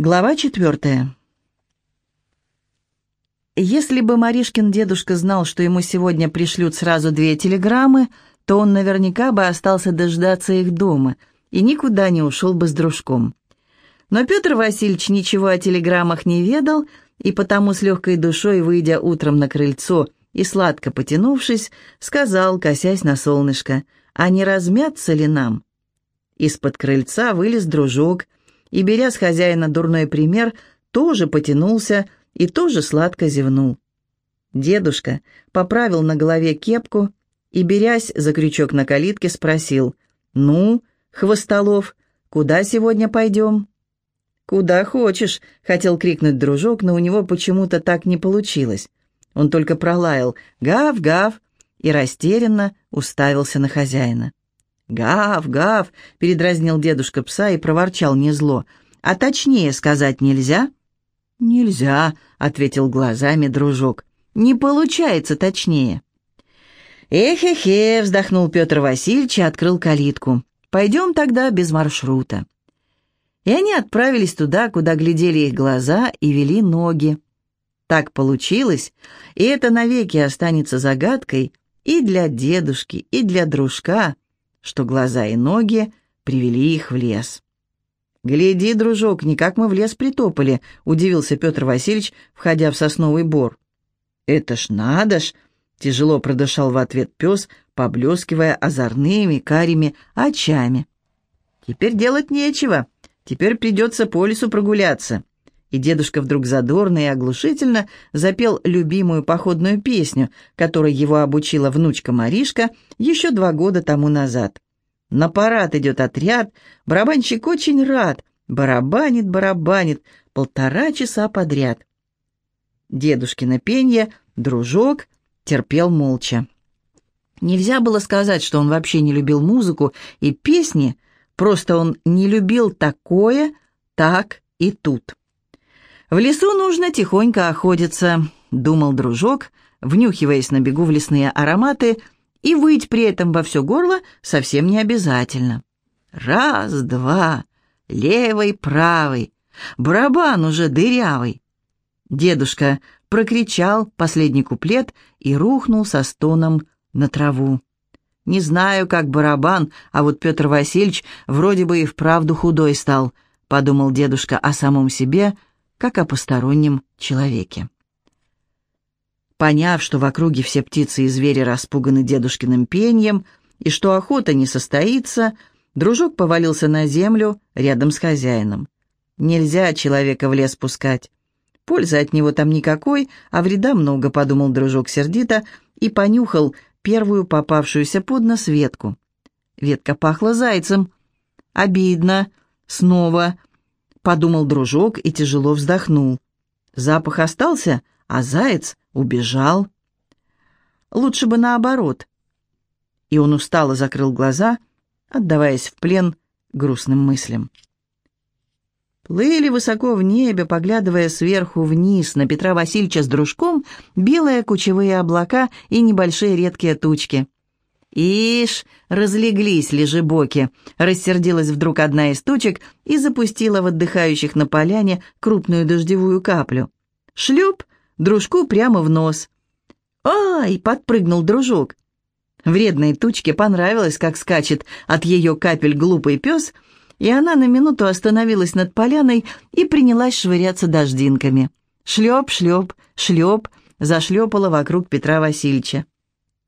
Глава четвертая. Если бы Маришкин дедушка знал, что ему сегодня пришлют сразу две телеграммы, то он наверняка бы остался дождаться их дома и никуда не ушел бы с дружком. Но Петр Васильевич ничего о телеграммах не ведал, и потому с легкой душой, выйдя утром на крыльцо и сладко потянувшись, сказал, косясь на солнышко, «А не размяться ли нам?» Из-под крыльца вылез дружок – и, беря с хозяина дурной пример, тоже потянулся и тоже сладко зевнул. Дедушка поправил на голове кепку и, берясь за крючок на калитке, спросил, «Ну, Хвостолов, куда сегодня пойдем?» «Куда хочешь», — хотел крикнуть дружок, но у него почему-то так не получилось. Он только пролаял «Гав-гав» и растерянно уставился на хозяина. «Гав, гав!» — передразнил дедушка пса и проворчал незло. «А точнее сказать нельзя?» «Нельзя», — ответил глазами дружок. «Не получается точнее». «Эх-эхе!» — вздохнул Петр Васильевич и открыл калитку. «Пойдем тогда без маршрута». И они отправились туда, куда глядели их глаза и вели ноги. Так получилось, и это навеки останется загадкой и для дедушки, и для дружка — что глаза и ноги привели их в лес. «Гляди, дружок, не как мы в лес притопали», — удивился Петр Васильевич, входя в сосновый бор. «Это ж надо ж!» — тяжело продышал в ответ пес, поблескивая озорными карими очами. «Теперь делать нечего. Теперь придется по лесу прогуляться». И дедушка вдруг задорно и оглушительно запел любимую походную песню, которой его обучила внучка Маришка еще два года тому назад. На парад идет отряд, барабанщик очень рад, барабанит, барабанит, полтора часа подряд. Дедушкино пенье, дружок, терпел молча. Нельзя было сказать, что он вообще не любил музыку и песни, просто он не любил такое, так и тут. «В лесу нужно тихонько охотиться», — думал дружок, внюхиваясь на бегу в лесные ароматы, и выть при этом во все горло совсем не обязательно. Раз, два, левый, правый, барабан уже дырявый. Дедушка прокричал последний куплет и рухнул со стоном на траву. Не знаю, как барабан, а вот Петр Васильевич вроде бы и вправду худой стал, подумал дедушка о самом себе — как о постороннем человеке. Поняв, что в округе все птицы и звери распуганы дедушкиным пением и что охота не состоится, дружок повалился на землю рядом с хозяином. Нельзя человека в лес пускать. Пользы от него там никакой, а вреда много, подумал дружок сердито и понюхал первую попавшуюся под нос ветку. Ветка пахла зайцем. Обидно. Снова подумал дружок и тяжело вздохнул. Запах остался, а заяц убежал. Лучше бы наоборот. И он устало закрыл глаза, отдаваясь в плен грустным мыслям. Плыли высоко в небе, поглядывая сверху вниз на Петра Васильевича с дружком, белые кучевые облака и небольшие редкие тучки. «Ишь, разлеглись лежебоки!» — рассердилась вдруг одна из тучек и запустила в отдыхающих на поляне крупную дождевую каплю. Шлеп дружку прямо в нос. «Ай!» — подпрыгнул дружок. Вредной тучке понравилось, как скачет от ее капель глупый пес, и она на минуту остановилась над поляной и принялась швыряться дождинками. Шлеп, шлеп, шлеп, зашлепала вокруг Петра Васильевича.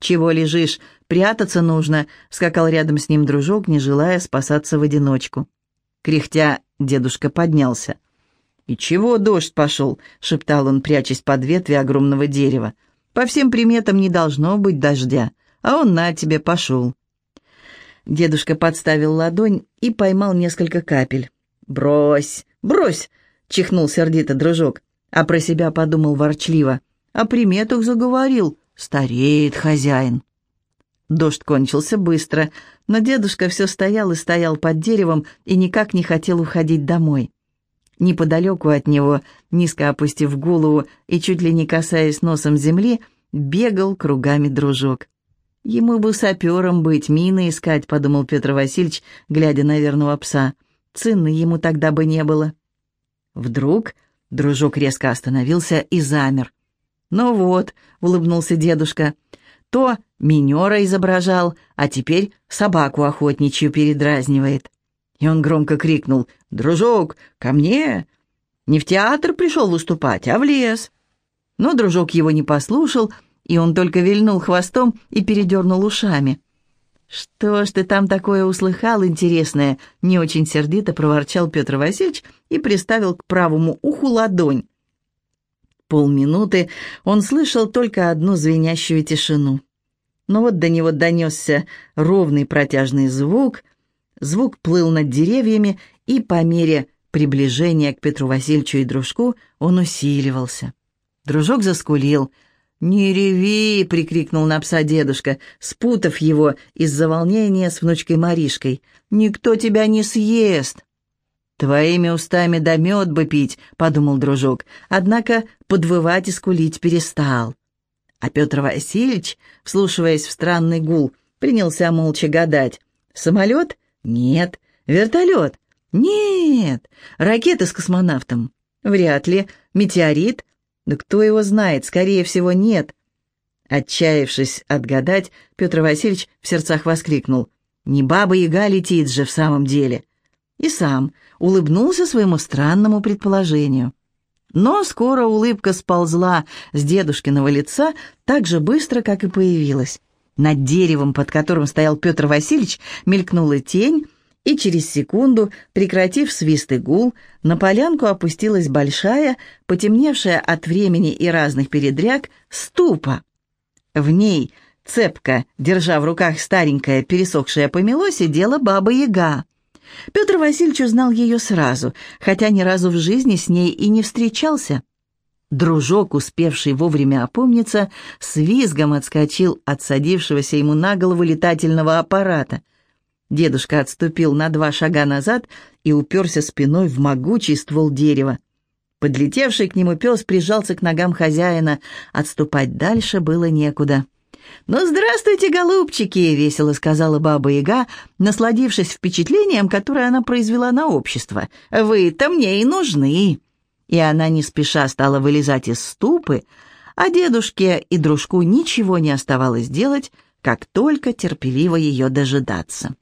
«Чего лежишь? Прятаться нужно», — скакал рядом с ним дружок, не желая спасаться в одиночку. Кряхтя, дедушка поднялся. «И чего дождь пошел?» — шептал он, прячась под ветви огромного дерева. «По всем приметам не должно быть дождя, а он на тебе пошел». Дедушка подставил ладонь и поймал несколько капель. «Брось, брось!» — чихнул сердито дружок, а про себя подумал ворчливо. «О приметах заговорил. Стареет хозяин. Дождь кончился быстро, но дедушка все стоял и стоял под деревом и никак не хотел уходить домой. Неподалеку от него, низко опустив голову и чуть ли не касаясь носом земли, бегал кругами дружок. «Ему бы сапером быть, мины искать», — подумал Петр Васильевич, глядя на верного пса. «Цены ему тогда бы не было». Вдруг дружок резко остановился и замер. «Ну вот», — улыбнулся дедушка, — «то минера изображал, а теперь собаку охотничью передразнивает». И он громко крикнул «Дружок, ко мне!» Не в театр пришел выступать, а в лес. Но дружок его не послушал, и он только вильнул хвостом и передернул ушами. «Что ж ты там такое услыхал интересное?» — не очень сердито проворчал Петр Васильевич и приставил к правому уху ладонь. Полминуты он слышал только одну звенящую тишину. Но вот до него донесся ровный протяжный звук, звук плыл над деревьями, и по мере приближения к Петру Васильевичу и дружку он усиливался. Дружок заскулил. «Не реви!» — прикрикнул на пса дедушка, спутав его из-за волнения с внучкой Маришкой. «Никто тебя не съест!» «Твоими устами да мед бы пить», — подумал дружок, однако подвывать и скулить перестал. А Петр Васильевич, вслушиваясь в странный гул, принялся молча гадать. «Самолет? Нет. Вертолет? Нет. Ракеты с космонавтом? Вряд ли. Метеорит? Да кто его знает, скорее всего, нет». Отчаявшись отгадать, Петр Васильевич в сердцах воскликнул. «Не баба-яга летит же в самом деле!» И сам, улыбнулся своему странному предположению. Но скоро улыбка сползла с дедушкиного лица так же быстро, как и появилась. Над деревом, под которым стоял Петр Васильевич, мелькнула тень, и через секунду, прекратив свист и гул, на полянку опустилась большая, потемневшая от времени и разных передряг, ступа. В ней, цепко, держа в руках старенькое пересохшее помело, сидела баба-яга. Петр Васильевич узнал ее сразу, хотя ни разу в жизни с ней и не встречался. Дружок, успевший вовремя опомниться, с визгом отскочил от садившегося ему на голову летательного аппарата. Дедушка отступил на два шага назад и уперся спиной в могучий ствол дерева. Подлетевший к нему пес прижался к ногам хозяина. Отступать дальше было некуда. «Ну, здравствуйте, голубчики!» — весело сказала Баба-Яга, насладившись впечатлением, которое она произвела на общество. «Вы-то мне и нужны!» И она не спеша стала вылезать из ступы, а дедушке и дружку ничего не оставалось делать, как только терпеливо ее дожидаться.